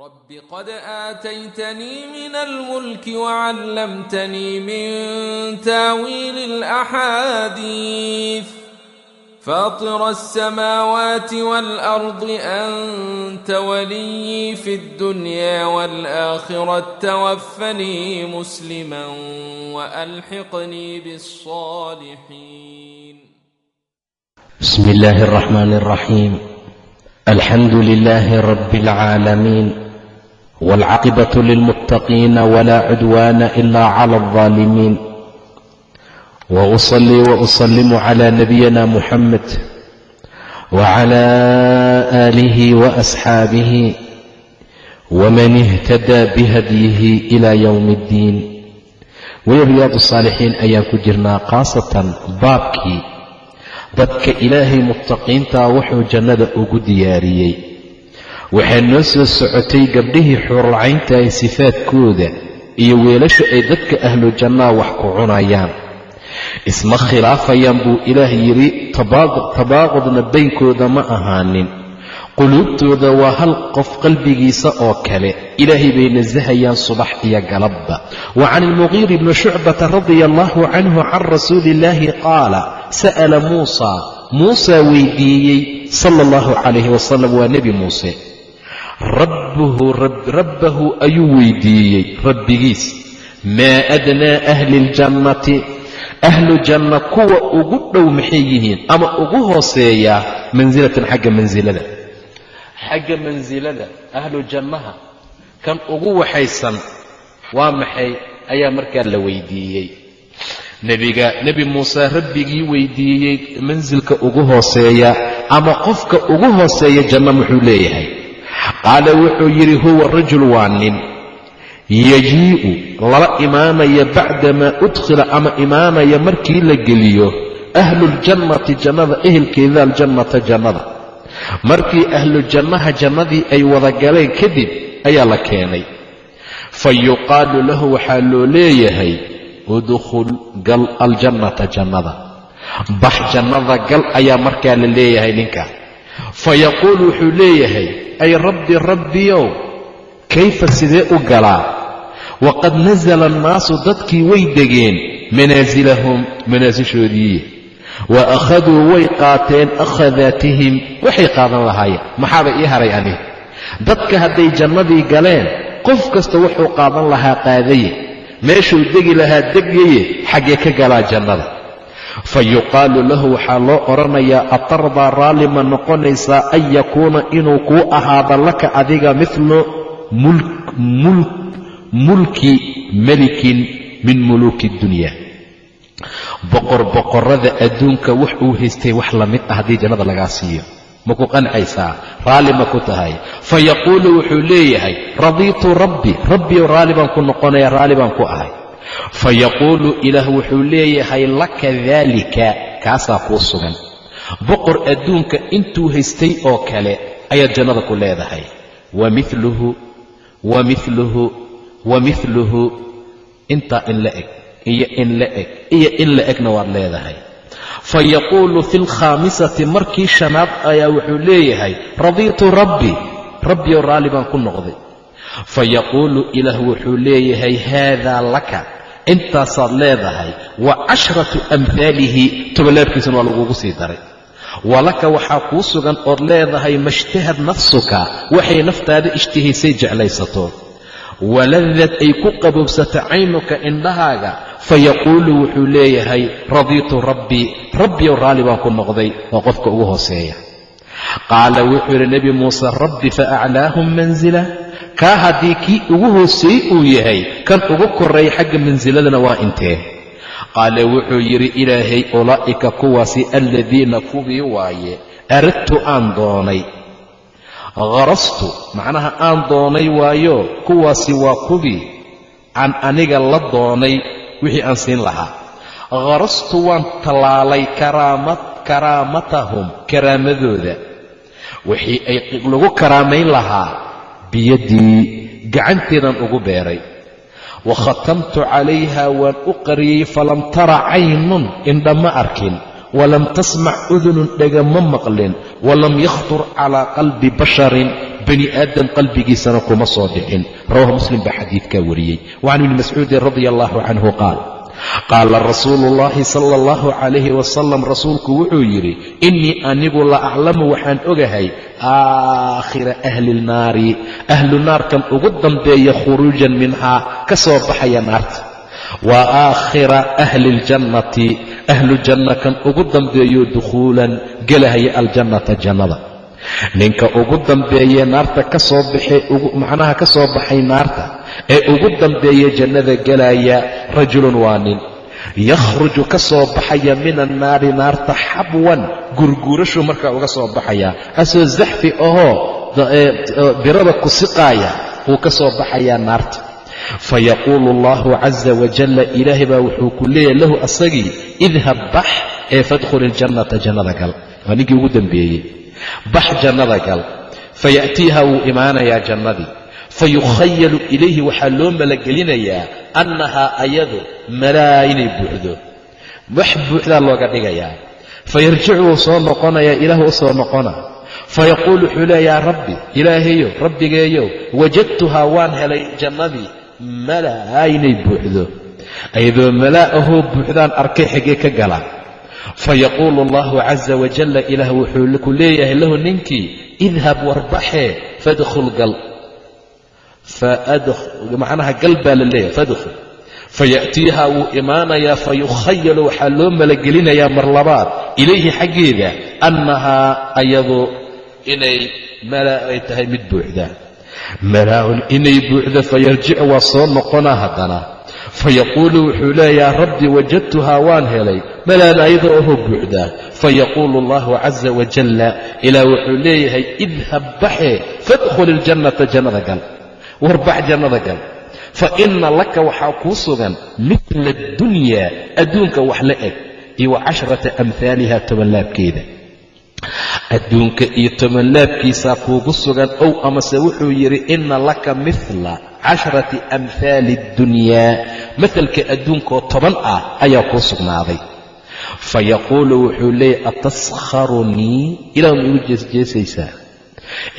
رب قد آتيتني من الملك وعلمتني من تاويل الأحاديث فاطر السماوات والأرض أنت ولي في الدنيا والآخرة توفني مسلما وألحقني بالصالحين بسم الله الرحمن الرحيم الحمد لله رب العالمين والعاقبة للمتقين ولا عدوان إلا على الظالمين وأصلي وأسلم على نبينا محمد وعلى آله وأصحابه ومن اهتدى بهديه إلى يوم الدين weli riyaad saalixiin ayaan ku jirnaa khaasatan baabkii dadka ilaahay muttaqiintaa wuxuu jannada ugu diyaariyey waxaa noo soo socotay gabdhihii xuuralcaynta ay sifaadkooda iyo weelasha ay dadka ahlu jannaa wax ku cunayaan. Isma khilaafayaan buu ilaah yidhi tabaaqudna baynkooda ma ahaanin. Quluubtooda waa hal qof qalbigiisa oo kale. Ilaahay bay nasahayaan subax iyo galabba. Wa can ilmuqiiri bni shucbata radia allahu canhu can rasuuli illaahi qaala sa'ala muusa. Muusaa weydiiyey sala allahu calayhi wasalam waa nebi muuse rabbahu ayuu weydiiyey rabbigiis. Maa adnaa ahli ljannati ahlu janna kuwa ugu dhow maxay yihiin? Ama ugu hooseeyaa mansilatan xagga mansilada xagga mansilada ahlu jannaha kan ugu waxaysan waa maxay? Ayaa markaa la weydiiyey. Nebiga nebi muuse rabbigii weydiiyey mansilka ugu hooseeya ama qofka ugu hooseeya janno muxuu leeyahay qaala wuxuu yidhi huwa rajul waa nin. Yajii'u lala imaanaya bacdamaa udkhila ama imaanaya markii la geliyo ahluljannati jannada ehelkeeda aljannata jannada. Markii ahlu jannaha jannadii ay wada galeen kadib ayaa la keenay. Fa yuqaalu lahu waxaa loo leeyahay udkhul gal aljannata jannada. Bax jannada gal ayaa markaa la leeyahay ninka. Fa yaquulu wuxuu leeyahay ay rabbi rabbiyow kayfa sidee u galaa? Waqad nasala annaasu dadkii way degeen manaasilahum manaasishoodii wa akhaduu way qaateen akhadaatihim. Waxay qaadan lahaayeen. Maxaaba ii haray ani dadka hadday jannadii galeen qof kasta wuxuu qaadan lahaa qaadaye meeshuu degi lahaa degyaye xaggee ka galaa jannada fa yuqaalu lahu waxaa loo odhanayaa atardaa raalli ma noqonaysaa an yakuuna inuu kuu ahaado laka adiga midlu mulki melikin min muluuki dunya. Boqor boqorada adduunka wax uu haystay wax la mid ah haddii jannada lagaa siiyo. Ma ku qancaysaa raalli ma ku tahay. Fa yaquulu wuxuu leeyahay radiitu rabbi rabbiyow raalli baan ku noqonaya raalli baan ku ahay fa yaquulu ilaah wuxuu leeyahay laka daalika kaasaa kuu sugan. Boqor adduunka intuu haystay oo kale ayaad jannada ku leedahay. Wa miluhu wa miluhu wa miluhu intaa in la eg iyo in la eg iyo in la egna waad leedahay. Fa yaquulu fi lkhaamisati markii shanaad ayaa wuxuu leeyahay radiitu rabbi. Rabbiyow raalli baan ku noqday. Fa yaquulu ilaah wuxuu leeyahay haadaa laka intaasaad leedahay wa cashratu amhaalihi tobolaabkiisana waa lagugu sii daray. Walaka waxaa kuu sugan ood leedahay mashtahad nafsuka waxay naftaada ishtihaysay jeclaysato. Waladad ay ku qaboobsata caynuka indhahaaga fa yaquulu wuxuu leeyahay radiitu rabbii rabbiyow raalli baan ku noqday waa qofka ugu hooseeya. Qaala wuxuu yidhi nebi muuse rabbi fa aclaahum mansila kaa haddii kii ugu hooseeyey uu yahay kan ugu korreeya xagga mansiladana waa intee? Qaala wuxuu yidhi ilaahay ulaa'ika kuwaasi aladiina kuwii waaye aradtu aan doonay. Kharastu macnaha aan doonay waayo kuwaasi waa kuwii aan aniga la doonay wixii aan siin lahaa. Kharastu waan tallaalay karaamatahum karaamadooda. Wixii ay lagu karaamayn lahaa biyaddii gacanteedan ugu beeray. Wa khatamtu calayha waan u qariyey falam tara caynun indha ma arkin walam tasmac udunun dhega ma maqlin walam yakhtur calaa qalbi basharin bani aadam qalbigiisana kuma soo dhicin. Rawahu muslim baa xadiidkaa wariyey. Wacan ibni mascuudin radia allahu canhu qaal qaala rasuulu ullaahi sala allahu calayhi wasalam rasuulku wuxuu yidhi innii anigu la aclamu waxaan ogahay aakhira ahli lnaari. Ahlu naarkan ugu dambeeya khuruujan minhaa ka soo baxaya naarta. Wa aakhira ahli ljannati. Ahlu janna kan ugu dambeeyo dukhuulan gelahaya aljannata jannada ninka ugu dambeeye naarta ka soo baxay macnaha ka soo baxay naarta ee ugu dambeeya jannada gelaya rajulun waa nin. Yakhruju ka soo baxaya min annaari naarta xabwan gurguurashuu markaa uga soo baxaya. Asoo zaxfi ahoo birada ku siqaaya wuu ka soo baxayaa naarta. Fayaquulu allahu caza wajalla ilaahay baa wuxuu ku leeyahy lahu asagii idhab bax ee fadkhul iljannata jannada gal. Waa ninkii ugu dambeeyey bax jannada gal. Faya'tiiha wuu imaanayaa jannadii. Fayukhayalu ilayhi waxaa loo malagelinayaa annahaa ayadu malaa inay buuxdo. Wax buuxdaa looga dhigayaa. Fayarjicu wuu soo noqonayaa ilaah u soo noqona. Fayaquul wuxuu leeya yaa rabbi ilaahayow rabbigeeyow wajadtuhaa waan helay jannadii malaa inay buuxdo. Ayadoo malaa ahoo buuxdaan arkay xaggee ka galaan fayaquulu allahu caza wajalla ilaah wuxuu ku leeyahay lahu ninkii idhab warbaxee fadkhul gal macnaha gal baa la leeyahay fadkhul faya'tiiha wuu imaanayaa fayukhayalu waxaa loo malagelinayaa mar labaad ilayhi xaggeeda annahaa ayadu inay ay tahay mid buuxda inay buuxdo fayarjicu waa soo noqonaa haddana fayaquulu wuxuu leeyaa rabbi wajadtuhaa waan helay malaan ayada oho buuxdaa fayaquulu allahu caza wajalla ilaah wuxuu leeyahay idhab baxe fadkhul iljannata jannada gal warbax jannada gal fa inna laka waxaa kuu sugan midla adunyaa adduunka wax la eg iyo wa casharata amhaaliha tobanlaabkeeda adduunka iyo tobanlaabkiisaa kuugu sugan ow amase wuxuu yidhi inna laka mila casharati amhaali اddunyaa mahalka adduunkaoo toban ah ayaa kuu sugnaaday fayaquulu wuxuu leeyay ataskharunii ilaah ma igu jeesjeesaysaa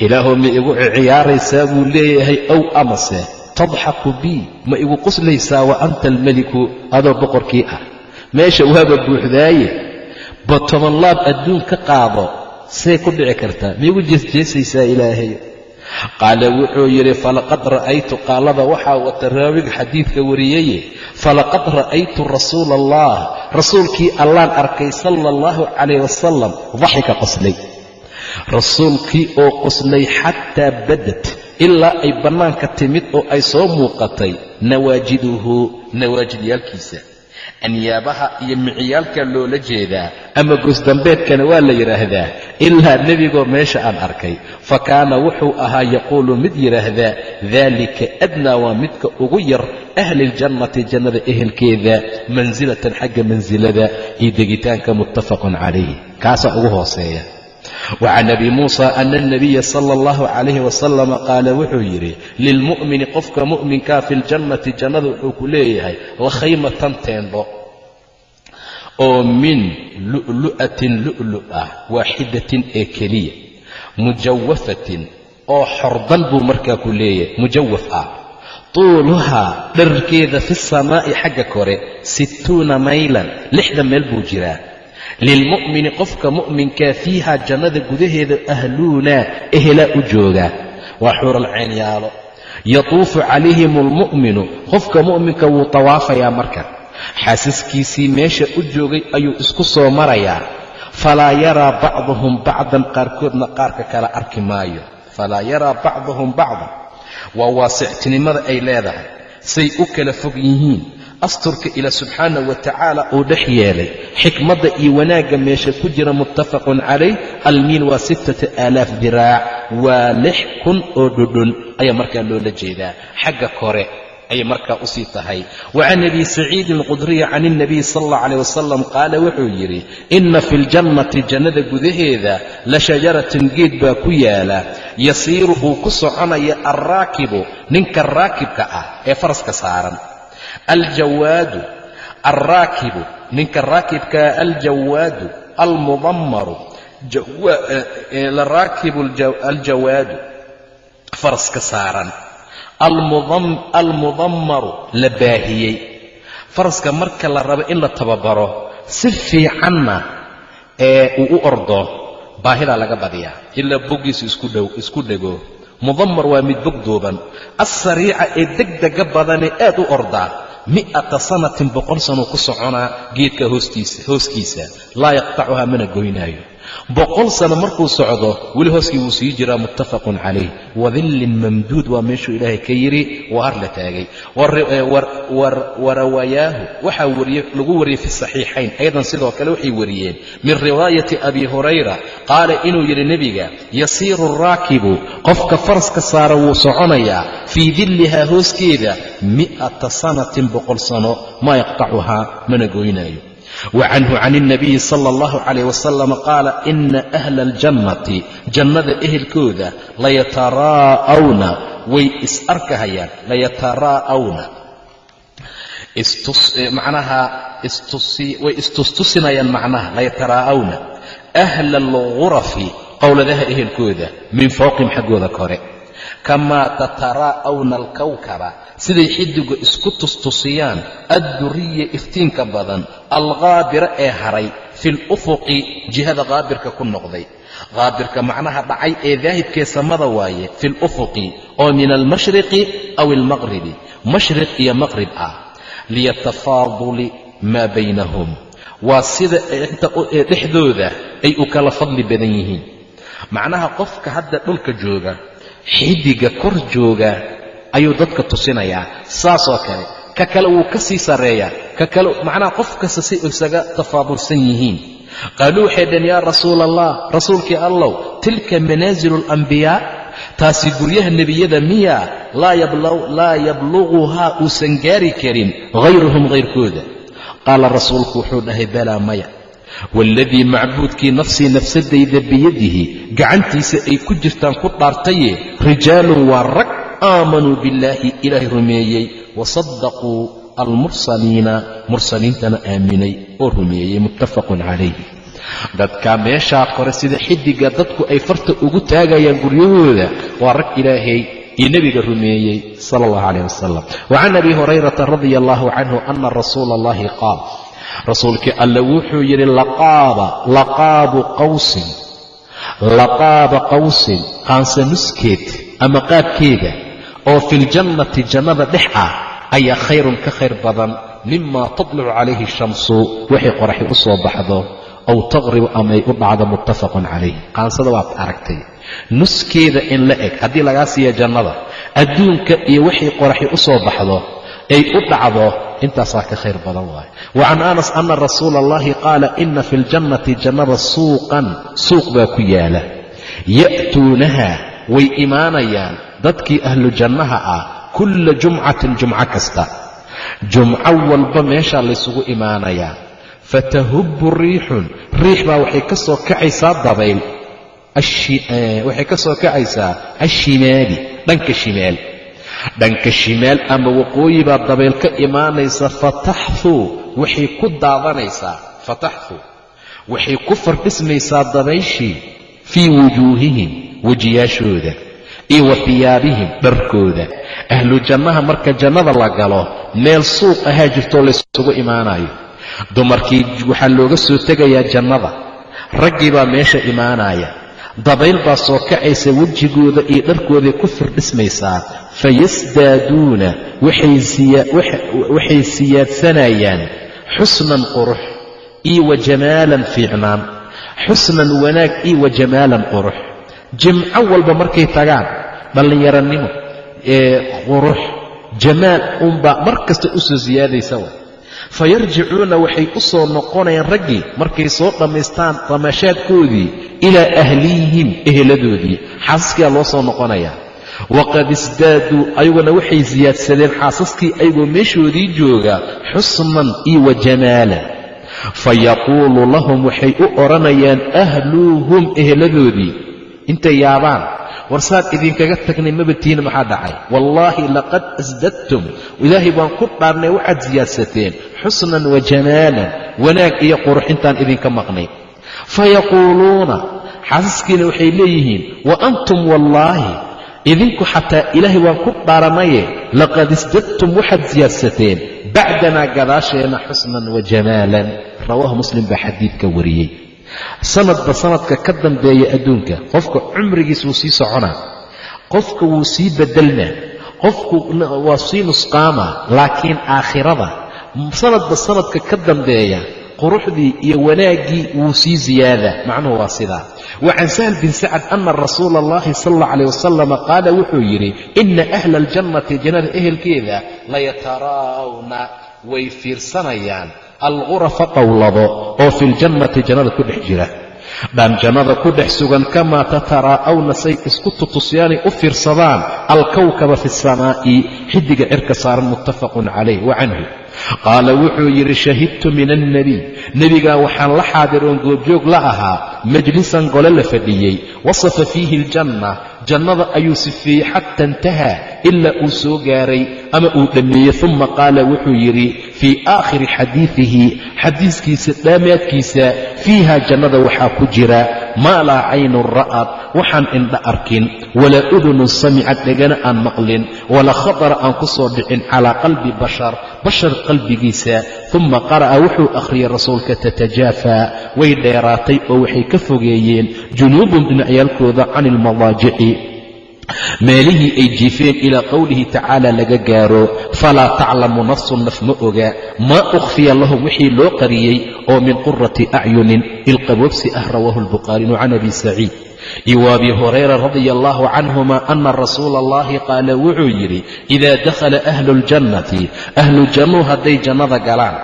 ilaahu ma igu ciyaaraysaa buu leeyahay ow amase tadxaku bii ma igu quslaysaa wa anta almeliku adoo boqorkii ah meesha waaba buuxdaaye ba toban laab adduun ka qaado say ku dhici kartaa ma igu jeesjeesaysaa ilaahay qaala wuxuu yidhi falaqad ra'aytu qaalada waxaa wata raawiga xadiidka wariyeye falaqad ra'aytu rasuula allah rasuulkii allaan arkay sala allahu calayh wasalam daxika qoslay rasuulkii oo qoslay xataa badad ilaa ay bannaanka timid oo ay soo muuqatay nawaajiduhu nawaajidyaalkiisa anyaabaha iyo miciyaalka loola jeedaa. Ama goosdambeedkana waa la yidhaahdaa ilaa nebigoo meesha aan arkay. Fa kaana wuxuu ahaa yaquulu mid yidhaahdaa daalika adnaa waa midka ugu yar ahli ljannati jannada ehelkeeda mansilatan xagga mansilada iyo degitaanka muttafaqun calayh. Kaasaa ugu hooseeya wacan abi muusa ana alnabiya sala allahu calayhi wasalama qaala wuxuu yidhi lilmu'mini qofka mu'minkaa fi ljannati jannada wuxuu ku leeyahay lakhaymatan teendho oo min lu'lu'atin lu'lu ah waaxidatin ee keliya mujawafatin oo xordan buu markaa ku leeyahay mujawaf ah tuuluhaa dhararkeeda fi samaa'i xagga kore sittuuna maylan lixdan meel buu jiraa lilmu'mini qofka mu'minkaa fiiha jannada gudaheeda ahluunaa ehelaa u joogaa waa xuural caynyaalo yatuufu calayhim almu'minu qofka mu'minka wuu tawaafayaa marka xaasaskiisii meesha u joogay ayuu isku soo marayaa falaa yaraa bacduhum bacdan qaarkoodna qaarka kale arki maayo falaa yaraa bacduhum bacdan waa waasictinimada ay leedahay say u kala fog yihiin asturka ila subxaana wa tacaala uu dhex yeelay. Xikmadda iyo wanaagga meesha ku jira muttafaqun calayh almiin waa sittata aalaaf diraac waa lix kun oo dhudhun. Ayaa markaa loola jeedaa. Xagga kore ayay markaa u sii tahay. Wa can abi saciidin alqudriyi can ilnabiy sala allah calayh wasalam qaala wuxuu yidhi inna fi ljannati jannada gudaheeda la shajaratan geed baa ku yaalla. Yasiiru uu ku soconaya alraakibu ninka raakibka ah ee faraska saaran aljawaadu alraakibu ninka raakibkaa aljawaadu almudammaru laraakibu aljawaadu faraska saaran almudammaru la baahiyey faraska marka la rabo in la tababaro si fiicanna ee uu u ordo baahidaa laga badiyaa ilaa boggiisu isku dhego mudammar waa mid bog duuban assariica ee degdega badanee aad u ordaa mi'ata sanatin boqol sanuu ku soconaa geedka hooskiisa. Laa yaqtacuhaa mana goynaayo boqol sano markuu socdo weli hooskii wuu sii jiraa muttafaqun calayh. Wadillin mamduud waa meeshuu ilaahay ka yidhi waa har la taagay. Warawayaahu waxaa lagu wariyey fi saxiixayn aydan sidoo kale waxay wariyeen. Min riwaayati abi hurayra qaala inuu yidhi nebiga yasiiru raakibu qofka faraska saara wuu soconayaa. Fii dillihaa hooskeeda mi'ata sanatin boqol sano maa yaqtacuhaa mana goynaayo wacanhu can اnabiyi sala اllahu calayh wasalam qaala ina ahla aljannati jannada ehelkooda layataraa'awna way is arkahayaan layataraa'awna macnaha way istustusinayaan macnaha layataraa'awna ahla algurafi qowladaha ehelkooda min fowqihim xaggooda kore kamaa tataraa'awna alkawkaba. Siday xidigu isku tustusiyaan adduriya iftiinka badan alqaabira ee haray fi lufuqi jihada qaabirka ku noqday. Qaabirka macnaha dhacay ee daahibkee samada waaye fi lufuqi oo min almashriqi aw almaqribi mashriq iyo maqrib ah. Liyatafaaduli maa baynahum. Waa sida dhexdooda ay u kala fadli badan yihiin. Macnaha qofka hadda dhulka jooga xidiga kor jooga ayuu dadka tusinayaa saasoo kale ka kale wuu ka sii sarreeyaa ka kale macnaha qof kasta si isaga tafaadulsan yihiin. Qaaluu waxay dhaheen yaa rasuula allah rasuulkii allow tilka manaazilu alambiyaa taasi guryaha nebiyada miya laa yabluguhaa uusan gaari karin hayruhum hayrkooda qaala rasuulku wuxuu dhahay balaa maya waaladii macbuudkii nafsii nafsadayda biyadihi gacantiisa ay ku jirtaan ku dhaartaye rijaalun waa rag aamanuu billaahi ilaahay rumeeyey wasaddaquu almursaliina mursaliintana aaminay oo rumeeyey muttafaqun calayh dadkaa meeshaa kore sida xidiga dadku ay farta ugu taagayaan guryahooda waa rag ilaahay iyo nebiga rumeeyey sala allahu calayh wasalam wa can abi hurayrata radia allahu canhu ana rasuula allahi qaal rasuulkii alle wuxuu yidhi laqaabu qawsin laqaaba qawsin qaansa nuskeed ama qaabkeeda oo filjannati jannada dhex ah ayaa khayrun ka khayr badan mima tadlucu calayhi shamsu. Waxay qoraxi u soo baxdo aw taqribu amay u dhacdo muttafaqun calayh. Qaansada waad aragtay. Nuskeeda in la eg haddii lagaa siiya jannada adduunka iyo waxay qoraxi u soo baxdo ay u dhacdo intaasaa ka khayr badan waayo wa can anas ana rasuula allahi qaala ina fi ljannati jannada suuqan suuq baa ku yaalla. Ya'tuunaha way imaanayaan. Dadkii ahlu jannaha ah kulla jumcatin jumco kasta. Jumco walba meeshaa laysugu imaanayaa. Fatahubbu riixun. Riix baa waxay ka soo kacaysaa dabayl. Waxay ka soo kacaysaa ashimaali dhanka shimaal dhanka shimaal ama waqooyi baa dabayl ka imaanaysa fataxuu waxay ku daadanaysaa fataxuu waxay ku fardhismaysaa dabayshii fii wujuuhihim wejiyaashooda iyo wa hiyaabihim dharkooda. Ahlu jannaha marka jannada la galo meel suuq ahaa jirtoo laysugu imaanayo dumarkii waxaa looga soo tegayaa jannada. Raggii baa meesha imaanaya dabayl baa soo kacaysa wejigooda iyo dharkooday ku firdhismaysaa fayasdaaduuna waxay siyaadsanayaan xusnan qurux iyo wa jamaalan fiicnaan xusnan wanaag iyo wa jamaalan qurux jimco walba markay tagaan dhallinyaranimo ee qurux jamaal unbaa mar kasta u soo siyaadaysa wa fayarjicuuna waxay u soo noqonayaan raggii markay soo dhammaystaan damashaadkoodii ilaa ahlihim eheladoodii xaasaskiyaa loo soo noqonayaa waqad isdaaduu ayaguna waxay siyaadsadeen xaasaskii ayagoo meeshoodii jooga xusnan iyo wa jamaalan fayaquulu lahum waxay u odhanayaan ahluuhum eheladoodii intay yaabaan war saad idinkaga tagnay mabatiina maxaa dhacay wallaahi laqad asdadtum ilaahay baan ku dhaarnay waxaad siyaadsateen xusnan wa jamaalan wanaag iyo qurux intaan idinka maqnay fayaquuluuna xaasaskiina waxay leeyihiin wa antum wallaahi idinku xataa ilaahay waan ku dhaaranaye laqad isdadtum waxaad siyaadsateen bacdanaa gadaasheenna xusnan wa jamaalan. Rawaahu muslim baa xadiidka wariyey. Sanadba sanadka ka dambeeya adduunka qofka cumrigiis wuu sii soconaa qofka wuu sii bedelnaa qofku waa sii nusqaama laakiin aakhirada sanadba sanadka ka dambeeya quruxdii iyo wanaaggii wuu sii ziyaada macnuhu waa sidaa. Wa can sahl bin sacad ana rasuula allahi sala allah calayh wasalama qaala wuxuu yidhi ina ahla aljannati jannada ehelkeeda layataraa'awna way fiirsanayaan. Algurafa qowlado oo fi ljannati jannada ku dhex jira. Dhaan jannada ku dhex sugan kamaa tataraa'awna say isku tutusyaanay u fiirsadaan. Alkowkaba fi samaa'i xidiga cirka saaran muttafaqun calayh. Wa canhu qaala wuxuu yidhi shahidtu min alnebiy nebigaa waxaan la xaadiroon goobjoog la ahaa majlisan gole la fadhiyey. Wasafa fiihi aljanna. Jannada ayuu sifeeyey xata intahaa ilaa uu soo gaaray ama uu dhammeeyey. Uma qaala wuxuu yidhi fii aakhiri xadiidihi xadiiskiisa dhaamaadkiisa fiiha jannada waxaa ku jira maa laa caynun ra'ad waxaan indha arkin walaa udunun samicad dhegana aan maqlin walaa khatara aan ku soo dhicin calaa qalbi bashar bashar qalbigiisa uma qara'a wuxuu akhriyey rasuulka tatajaafaa way dheeraatay oo waxay ka fogeeyeen junuubun dhinacyaalkooda can ilmadaajici meelihii ay jiifeen ilaa qowlihi tacaala laga gaaro falaa taclamu nafsun naf ma oga maa ukhfiya lahum wixii loo qariyey oo min qurati acyunin ilqaboobsi ah rawaahu lbukhaariyu can abi saciid. Iyo wa abi hurayra radia allahu canhuma ana rasuula allahi qaala wuxuu yidhi idaa dakhala ahlu ljannati ahlu jannuu hadday jannada galaan.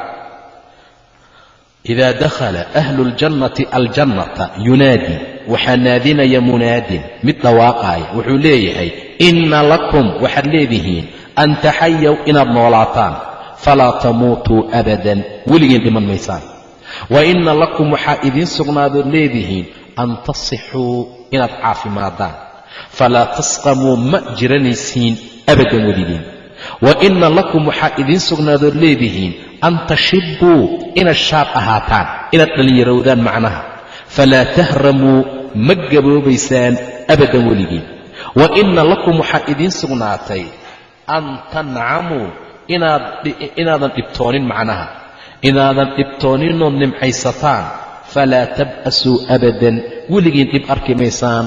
Idaa dakhala ahlu ljannati aljannata yunaadi waxaa naadinaya munaadin. Mid dhawaaqaaya wuxuu leeyahay inna lakum waxaad leedihiin an taxayaw inaad noolaataan falaa tamuutuu abadan. Weligiin dhiman maysaan. Wa inna lakum waxaa idiin sugnaadood leedihiin an tasixuu inaad caafimaadaan falaa tasqamuu ma jiranaysiin abadan weligiin. Wa inna lakum waxaa idiin sugnaadood leedihiin an tashibbuu inaad shaab ahaataan inaad dhallinyarowdaan macnaha falaa tahramuu ma gaboobaysaan abadan weligiin wa inna lakum waxaa idiin sugnaatay an tancamuu inaadan dhibtoonin macnaha inaadan dhibtooninoo nimcaysataan falaa tab'asuu abadan weligiin dhib arki maysaan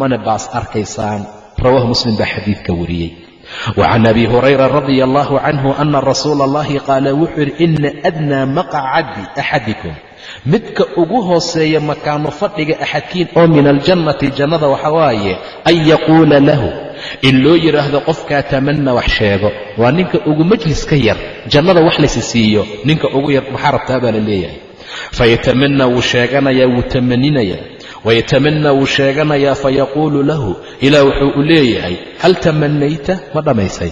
mana baas arkaysaan rawaahu muslim baa xadiidka wariyey وcan abi hurayra radia allahu canhu ana rasuula allahi qaala wuxuu yidhi ina adnaa maqcadi axadikum midka ugu hooseeya makaanu fadhiga axadkiin oo min aljannati jannada waxa waaye an yaquula lahu. In loo yidhaahdo qofkaa tamanna wax sheego. Waa ninka ugu majliska yar jannada wax laysi siiyo ninka ugu yar maxaa rabtaa baa la leeyahay? Fayatamanna wuu sheeganayaa wuu tamaninayaa wayatamanna wuu sheeganayaa fayaquulu lahu. Ilaah wuxuu u leeyahay hal tamanayta ma dhammaysay.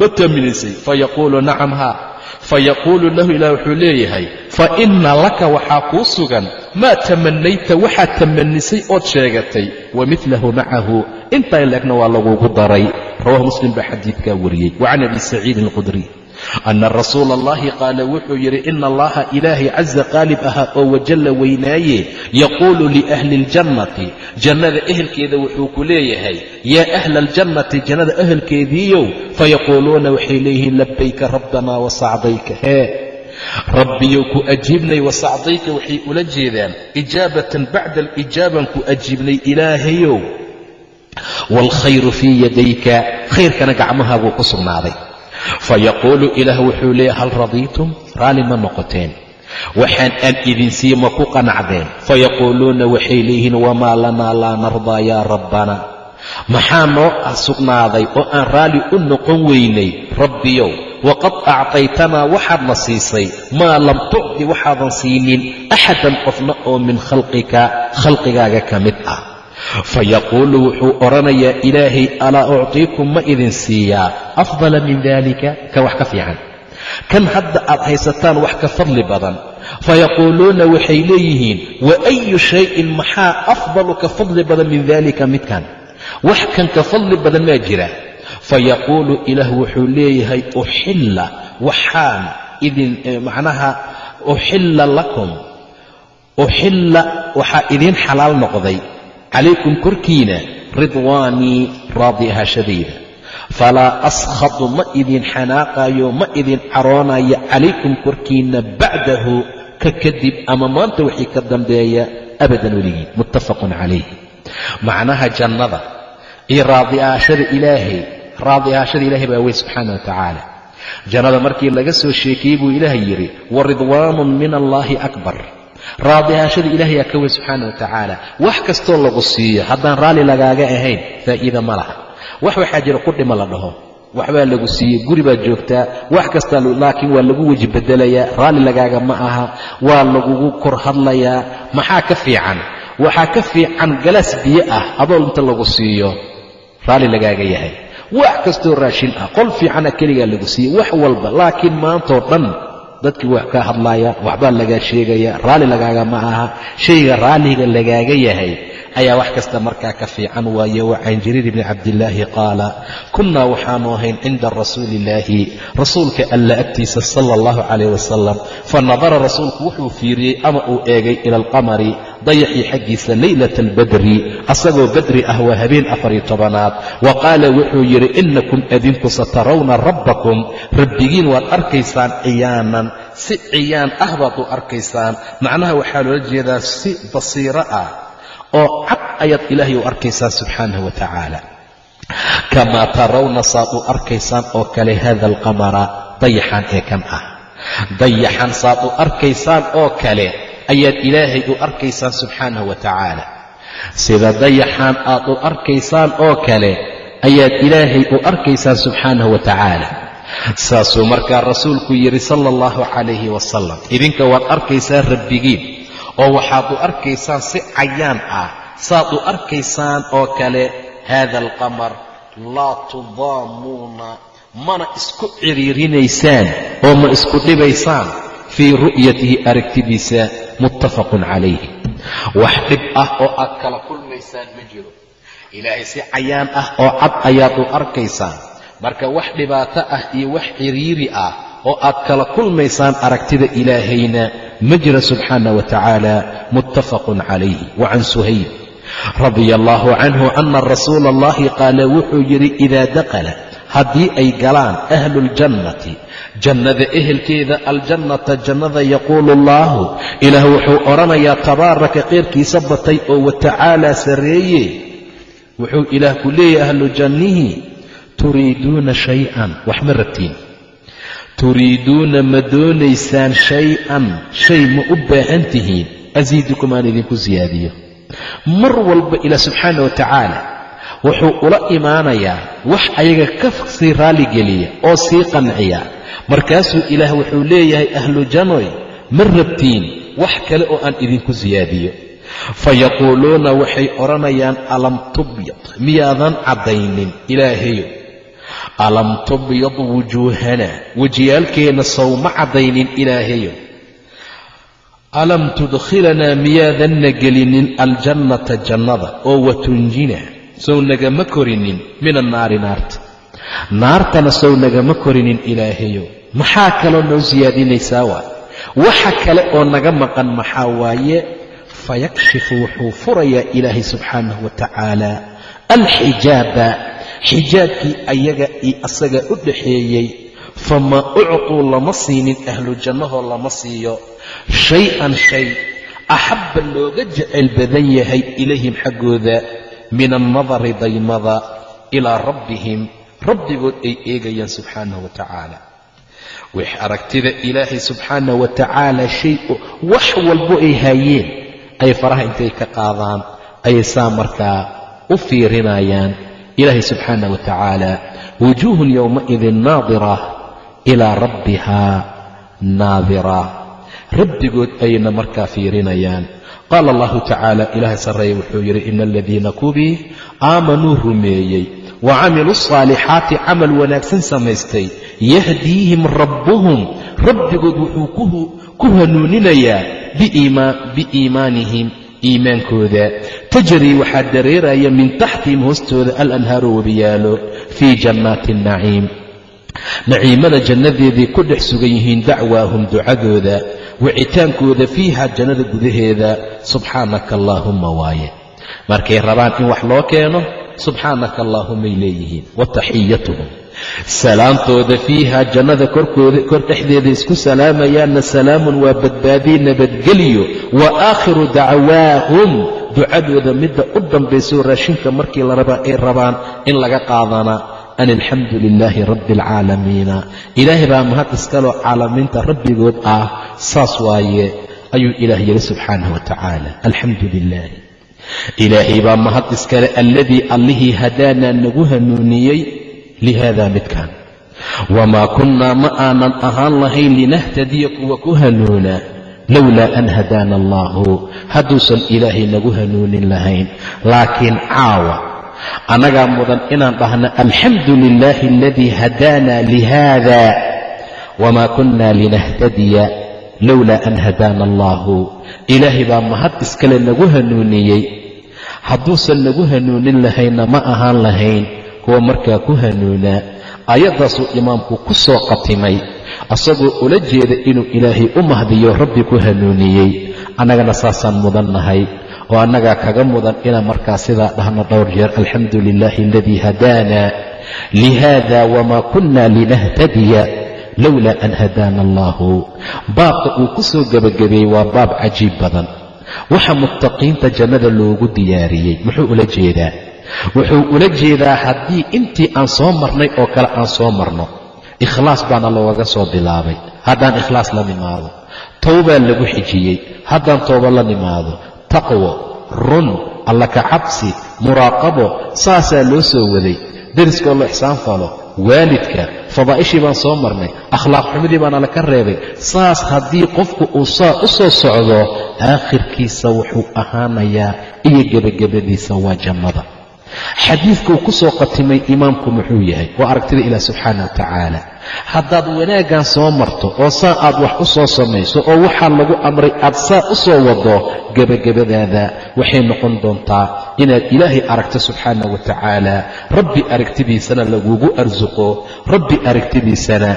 Ma taminaysay fayaquulu nacam haa fayaquulu lahu ilaah wuxuu leeyahay fa inna laka waxaa kuu sugan maa tamanayta waxaad tamanisay ood sheegatay wa milahu macahu intaa leegna waa lagugu daray rawahu muslim baa xadiidkaa wariyey wa can abi saciidin alqudriy ana rasuula allahi qaala wuxuu yidhi ina allaha ilaahay casa qaalib ahaa oo wajalla weynaaye yaquulu liahli اljannati jannada ehelkeeda wuxuu ku leeyahay yaa ahla aljannati jannada ehelkeediiyow fayaquuluuna waxay leeyihiin labayka rabbanaa wasacdayka hee rabbiyow ku ajiibnay wasacdayka waxay ula jeedaan ijaabatan bacda alijaaban ku ajiibnay ilaahayow waalkhayru fii yadayka khayrkana gacmahaaguu ku sugnaaday fayaquulu ilaah wuxuu leeyahy hal radiitum raalli ma noqoteen. Waxaan aan idin siiye ma ku qanacdeen. Fayaquuluuna waxay leeyihiin wamaa lanaa laa nardaa yaa rabbana? Maxaa noo sugnaaday oo aan raalli u noqon weynay? Rabbiyow waqad actaytanaa waxaadna siisay. Maa lam tucdi waxaadan siinin axadan qofna oo min khalqika khalqigaaga ka mid ah fayaquulu wuxuu odhanayaa ilaahay alaa uctiikum ma idin siiyaa afdala min dalika ka wax ka fiican kan hadda aad haysataan wax ka fadli badan fayaquuluuna waxay leeyihiin wa ayu shayin maxaa afdalu ka fadli badan min dalika midkan wax kan ka fadli badan maa jira fayaquulu ilaah wuxuu leeyahay uxilla waxaan idin macnaha uxilla lakum uxilla waxaa idiin xalaal noqday calaykum korkiina ridwaanii raadi ahaashadayda falaa askhadu ma idin xanaaqayo ma idin caroonayo calaykum korkiinna bacdahu ka kadib ama maanta wixii ka dambeeya abadan weligiin muttafaqun calayh macnaha jannada iyo raadi ahaashada ilaahay raadi ahaashada ilaahay baa wey subxaana wa tacaala jannada markii laga soo sheekiyey buu ilaahay yidhi wa ridwaanun min allaahi akbar raadi ahaashada ilaahay aa ka wey subxaana wa tacaala wax kastoo lagu siiyo haddaan raalli lagaaga ahayn faa'iida ma laha. Wax waxaa jira qudhima la dhaho. Waxbaa lagu siiyey guri baad joogtaa wax kasta laakiin waa lagu weji bedelayaa raalli lagaaga ma aha waa lagugu kor hadlayaa. Maxaa ka fiican? Waxaa ka fiican galaas biyo ah adoo inta lagu siiyo raalli lagaaga yahay. Wax kastoo raashin ah qol fiicana keligaa lagu siiyey wax walba laakiin maantoo dhan dadkii wax ka hadlaya waxbaa lagaa sheegaya raalli lagaaga ma aha shayga raalliga lagaaga yahay ayaa wax kasta markaa ka fiican waaye wa can jariir bni cabdillaahi qaala kunnaa waxaanu ahayn cinda rasuuliillaahi rasuulka alla agtiisa sala allahu calayh wasalam fa nadara rasuulku wuxuu fiiriyey ama uu eegay ila alqamari dayaxii xaggiisa leylata albadri asagoo badri ah waa habeen afariyo tobanaad. Wa qaala wuxuu yidhi innakum adinku satarawna rabbakum rabbigiin waad arkaysaan ciyaanan si ciyaan ah baad u arkaysaan. Macnaha waxaa loola jeedaa si basiiro ah oo cad ayaad ilaahay u arkaysaan subxaanahu wa tacaala. Kamaa tarawna saad u arkaysaan oo kale hada alqamara dayaxan ee kan ah. Dayaxan saad u arkaysaan oo kale ayaad ilaahay u arkaysaan subxaanahu wa tacaala. Sida dayaxan aad u arkaysaan oo kale ayaad ilaahay u arkaysaan subxaanahu wa tacaala. Saasuu markaa rasuulku yidhi sala allahu calayhi wasalam idinka waad arkaysaan rabbigiin oo waxaad u arkaysaan si cayaan ah saad u arkaysaan oo kale haada alqamar laa tudaamuuna. Mana isku ciriirinaysaan oo ma isku dhibaysaan. Fii ru'yatihi aragtidiisa muttafaqun calayhi. Wax dhib ah oo aad kala kulmaysaan ma jiro. Ilaahay si cayaan ah oo cad ayaad u arkaysaan. Marka wax dhibaato ah iyo wax ciriiri ah oo aad kala kulmaysaan aragtida ilaahayna ma jira subxaana wa tacaala muttafaqun calayhi wa can suhayb radia allaahu canhu ana rasuula allahi qaala wuxuu yidhi idaa dakala haddii ay galaan ahlu ljannati jannada ehelkeeda aljannata jannada yaquulu allaahu ilaah wuxuu odhanayaa tabaaraka keyrkiisa batay oo wa tacaalaa sarreeye wuxuu ilaah ku leeyahy ahlu jannihi turiiduuna shay-an wax ma rabtiin turiiduuna ma doonaysaan shay-an shay ma u baahan tihiin asiidukum aan idinku siyaadiyo mar walba ilaah subxaana wa tacaala wuxuu ula imaanayaa wax ayaga ka sii raalligeliya oo sii qanciya markaasuu ilaah wuxuu leeyahay ahlu janoy ma rabtiin wax kale oo aan idinku siyaadiyo fayaquuluuna waxay odhanayaan alam tubyad miyaadan caddaynin ilaahayo alam tubyad wujuuhana. Wejiyaalkeenna sowma caddaynin ilaahayo. Alam tudkhilanaa miyaadanna gelinin aljannata jannada oo watunjina. Sow nagama korinin min annaari naarta naartana sow nagama korinin ilaahayo. Maxaa kaloo noo siyaadinaysaa waay waxa kale oo naga maqan maxaa waaye? Fayakshifu wuxuu furayaa ilaahay subxaanahu wa tacaala. Alxijaaba xijaabkii ayaga iyo asaga u dhaxeeyey famaa uctuu lama siinin ahlu jannahoo lama siiyo. Shay-an shay axabba looga jecel badan yahay ilayhim xaggooda min annadari daymada ilaa rabbihim. Rabbigood ay eegayaan subxaanahu wa tacaala. Wix aragtida ilaahay subxaanahu wa tacaala shay wax walbo ay haayeen ay faraha intay ka qaadaan ayay saa markaa u fiirinayaan ilaahay subxaanah wa tacaala wujuuhun yowmaidin naadira ilaa rabbihaa naadira rabbigood ayayna markaa fiirinayaan qaala allahu tacaala ilaahay sarreeya wuxuu yidhi ina aladiina kubii aamanuu rumeeyey wa camiluu asaalixaati camal wanaagsan samaystay yahdiihim rabbuhum rabbigood wuxuu ku hanuuninayaa biiimaanihim iimaankooda. Tajrii waxaa dareeraya min taxtihim hoostooda alanhaaru webiyaalo fii jannaati annaciim naciimada jannadeeday ku dhex sugan yihiin dacwaahum ducadooda wicitaankooda fiiha jannada gudaheeda subxaanaka allaahumma waaye. Markay rabaan in wax loo keeno subxaanaka allaahumay leeyihiin. Wa taxiyatuhum salaamtooda fiiha jannada korkooda kor dhexdeeda isku salaamayaanna salaamun waa badbaadiye nabadgelyo wa aakhiru dacwaahum ducadooda midda u dambayso raashinka markii la rabaa ay rabaan in laga qaadana. An alxamdu lilaahi rabbi alcaalamiina ilaahay baa mahad iskaloo caalamiinta rabbigood ah saas waaye ayuu ilaah yidhi subxaanah wa tacaala. Alxamdu lilaahi ilaahay baa mahad iskale alladii allihii hadaanaa nagu hanuuniyey lihaada midkan wamaa kunnaa ma aanan ahaan lahayn linahtadiya kuwa ku hanuuna lowlaa an hadaana allaahu hadduusan ilaahay nagu hanuunin lahayn laakiin caawa annagaa mudan inaan dhahno alxamdu lilaahi aladii hadaana lihaada wamaa kunna linahtadiya lowlaa an hadaana allaahu ilaahay baa mahad iskale nagu hanuuniyey hadduusan nagu hanuunin lahaynna ma ahaan lahayn kuwa markaa ku hanuunaa ayaddaasuu imaamku ku soo qatimay asagoo ula jeeda inuu ilaahay u mahdiyo rabbi ku hanuuniyey. Annagana saasaan mudan nahay oo annagaa kaga mudan inaan markaa sidaa dhahno dhowr jeer alxamdu lilaahi aladii hadaana lihaada wamaa kunna linahtadiya lowlaa an hadaana allaahu. Baabka uu ku soo gebagabeeyey waa baab cajiib badan. Waxa muttaqiinta jannada loogu diyaariyey muxuu ula jeedaa wuxuu ula jeedaa haddii intii aan soo marnay oo kale aan soo marno. Ikhlaas baana loogaga soo bilaabay. Haddaan ikhlaas la nimaado towbaa lagu xijiyey. Haddaan tooba la nimaado taqwo run alla ka cabsi muraaqabo saasaa loo soo waday. Deriskoo la ixsaan falo waalidka fadaa'ishii baan soo marnay akhlaaq xumidii baana laka reebay. Saas haddii qofku uu saa u soo socdo aakhirkiisa wuxuu ahaanayaa iyo gebagabadiisa waa jannada xadiidkuu ku soo qatimay imaamku muxuu yahay waa aragtida ilaah subxaana wa tacaala. Haddaad wanaaggan soo marto oo saa aad wax u soo samayso oo waxaa lagu amray aad saa u soo wado gebagabadaada waxay noqon doontaa inaad ilaahay aragto subxaana wa tacaala rabbi aragtidiisana lagugu arsuqo rabbi aragtidiisana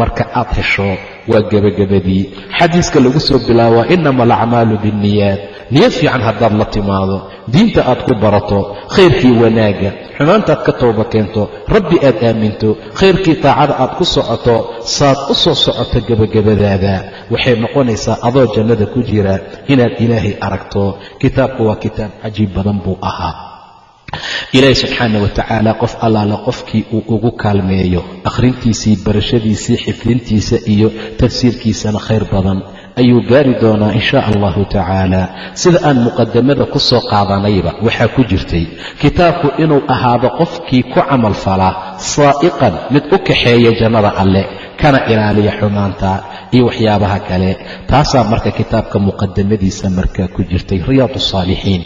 marka aad hesho waa gebagabadii. Xadiiska lagu soo bilaaba inama alacmaalu binniyaat niyad fiican haddaad la timaado. Diinta aad ku barato khayrkii wanaagga xumaantaad ka tooba keento rabbi aad aaminto khayrkii taacada aad ku socoto saad u soo socoto gebagabadaada. Waxay noqonaysaa adoo jannada ku jira inaad ilaahay aragto. Kitaabku waa kitaab cajiib badan buu ahaa. Ilaahi subxaana wa tacaala qof allaale qofkii uu ugu kaalmeeyo akhrintiisii barashadiisii xifdintiisa iyo tafsiirkiisana khayr badan ayuu gaari doonaa in sha allahu tacaala sida aan muqadamada ku soo qaadanayba waxaa ku jirtay kitaabku inuu ahaado qofkii ku camal falaa saa'iqan mid u kaxeeya jannada alle kana ilaaliya xumaanta iyo waxyaabaha kale. Taasaa marka kitaabka muqadamadiisa markaa ku jirtay riyaad saalixiin.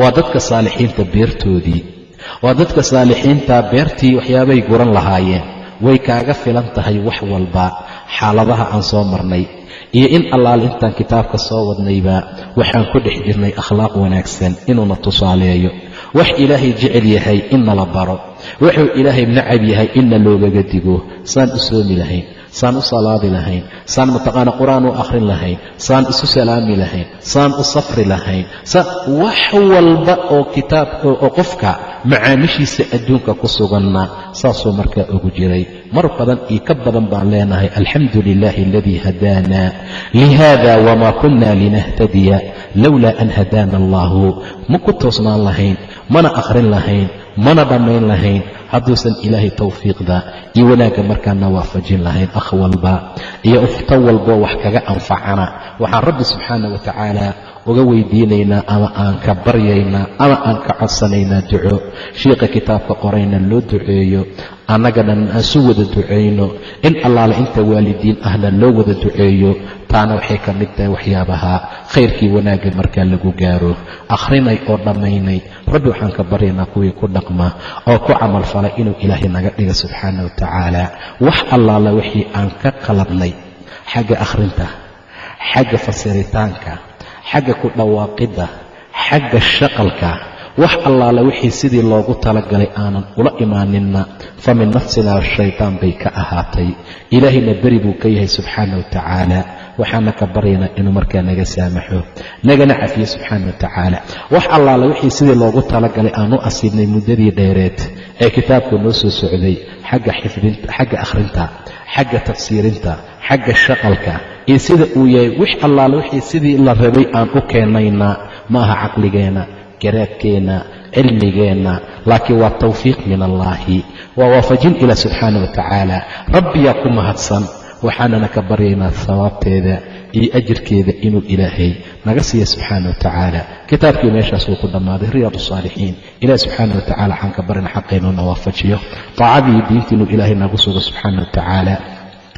Waa dadka saalixiinta beertoodii. Waa dadka saalixiinta beertii waxyaabay guran lahaayeen. Way kaaga filan tahay wax walba. Xaaladaha aan soo marnay iyo in allaal intaan kitaabka soo wadnayba waxaan ku dhex jirnay akhlaaq wanaagsan inuuna tusaaleeyo. Wax ilaahay jecel yahay inna la baro. Wuxuu ilaahay nacab yahay inna loogaga digo. Saan u soomi lahayn saan u salaadi lahayn saan mataqaana qur'aan u akhrin lahayn saan isu salaami lahayn saan u safri lahayn. Wax walba oo kitaab oo qofka macaamishiisa adduunka ku suganna saasuu markaa ugu jiray mar badan iyo ka badan baan leenahay alxamdu lilaahi aladii hadaana lihada wamaa kunna linahtadiya lowlaa an hadaana allahu. Ma ku toosnaan lahayn mana akhrin lahayn mana dhammayn lahayn hadduusan ilaahay tawfiiqda iyo wanaagga markaana waafajin lahayn akh walba iyo ukhto walboo wax kaga anfacana. Waxaan rabbi subxaana wa tacaala uga weydiinaynaa ama aan ka baryaynaa ama aan ka codsanaynaa duco. Shiiqa kitaabka qorayna loo duceeyo annagana aan su wada ducayno in allaale inta waalidiin ahna loo wada duceeyo taana waxay ka mid tahay waxyaabaha khayrkii wanaagga markaa lagu gaaro. Akhrinay oo dhammaynay rabbi waxaan ka baryaynaa kuwii ku dhaqma oo ku camal falay inuu ilaahay naga dhiga subxaana wa tacaala. Wax allaala wixii aan ka qaladnay xagga akhrinta xagga fasiritaanka xagga ku dhawaaqidda xagga shaqalka wax allaale wixii sidii loogu talagalay aanan ula imaaninna fa min nafsina shaytaan bay ka ahaatay. Ilaahayna beri buu ka yahay subxaana wa tacaala waxaana ka baryaynaa inuu markaa naga saamaxo nagana cafiyo subxaana wa tacaala. Wax allaale wixii sidii loogu talagalay aan u asiibnay muddadii dheereed ee kitaabku noo soo socday xagga xifdinta xagga akhrinta xagga tafsiirinta xagga shaqalka iyo sida uu yahay wix allaale wixii sidii la rabay aan u keennayna ma aha caqligeenna garaadkeenna cilmigeenna laakiin waa tawfiiq min allaahi waa waafajin ilah subxaana wa tacaala. Rabbiyaa ku mahadsan waxaanana ka baryaynaa sawaabteeda iyo ajirkeeda inuu ilaahay naga siiya subxaana wa tacaala. Kitaabkii meeshaas wuu ku dhammaaday riyaad saalixiin. Ilahi subxaana wa tacala waxaan ka baryna xaqaynuuna waafajiyo taacadii diinta inuu ilaahay nagu sugo subxaana wa tacaala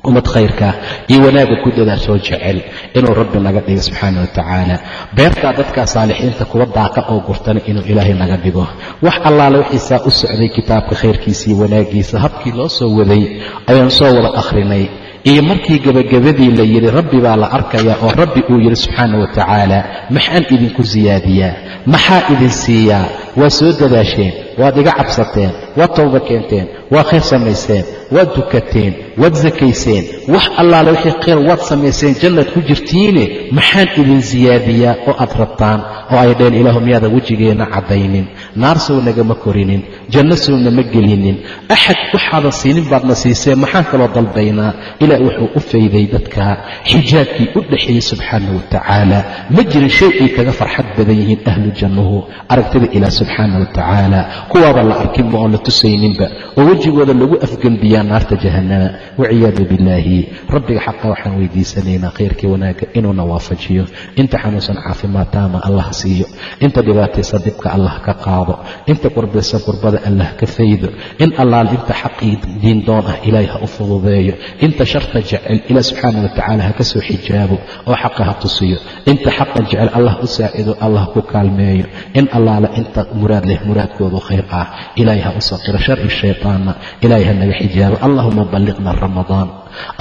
ummad khayrka iyo wanaagga ku dadaashoo jecel inuu rabbi naga dhigo subxaana wa tacaala. Beertaa dadkaa saalixiinta kuwa daaqa oo gurtana inuu ilaahay naga dhigo. Wax allaale wixiisaa u socday kitaabka khayrkiisa iyo wanaaggiisa. Habkii loo soo waday ayaan soo wada akhrinay. Iyo markii gebagabadii la yidhi rabbi baa la arkayaa oo rabbi uu yidhi subxaana wa tacaala maxaan idinku siyaadiyaa maxaa idin siiyaa? Waa soo dadaasheen waad iga cabsateen waad towba keenteen waa khayr samayseen waad dukateen waad sakayseen wax allaale wixii khayr waad samayseen jannaad ku jirtiine maxaan idin siyaadiyaa oo aad rabtaan? Oo ay dheen ilaahu miyaadan wejigeenna caddaynin naar sow nagama korinin janno sow nama gelinin. Axad waxaadan siinin baadna siisee maxaan kaloo dalbaynaa? Ilaah wuxuu u fayday dadka xijaabkii u dhexeeyey subxaana wa tacaala. Ma jirin shay ay kaga farxad badan yihiin ahlu jannuhu aragtida ilaah subxaana wa tacaala kuwaaba la arkinba oon la tusayninba. Oo wejigooda lagu afgembiyaa naarta jahannama. Waciyaadu billaahi. Rabbiga xaqa waxaan weydiisanaynaa khayrkii wanaagga inuuna waafajiyo. Inta xanuunsan caafimaad taama allah siiyo. Inta dhibaataysa dhibka allah ka qaado. Inta qurbaysan qurbada allah ka faydo. In allaal inta xaqii diindoon ah ilaahay ha u fududeeyo. Inta sharta jecel ilaah subxaana wa tacaala ha ka soo xijaabo oo xaqa ha tusiyo. Inta xaqan jecel allah u saacido allah ku kaalmeeyo. In allaala inta muraad leh muraadkoodu khayr ah ilaahay ha u saqiro shari shaytaanna ilaahay ha naga xijaabo allahuma balliqna ramadaan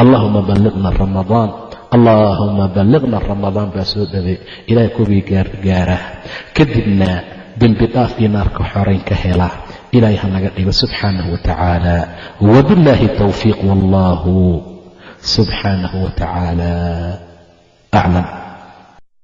allahuma balliqna ramadaan allaahuma balliqna ramadaan baa soo dhaway ilaahay kuwii gaargaara kadibna dembi dhaaf iyo naarka xorayn ka hela ilaahay ha naga dhigo subxaanahu wa tacaala wabillaahi towfiiq wallahu subxaanahu wa tacaala aclam